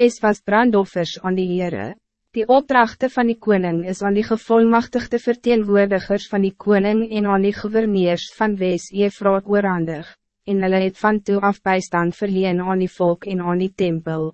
is was brandoffers aan die Heere. Die opdrachten van die koning is aan die gevolmachtigde verteenwoordigers van die koning en aan die gouverneurs van Wes-Efraat oorhandig, en hulle het van toe af bijstand verleen aan die volk en aan die tempel.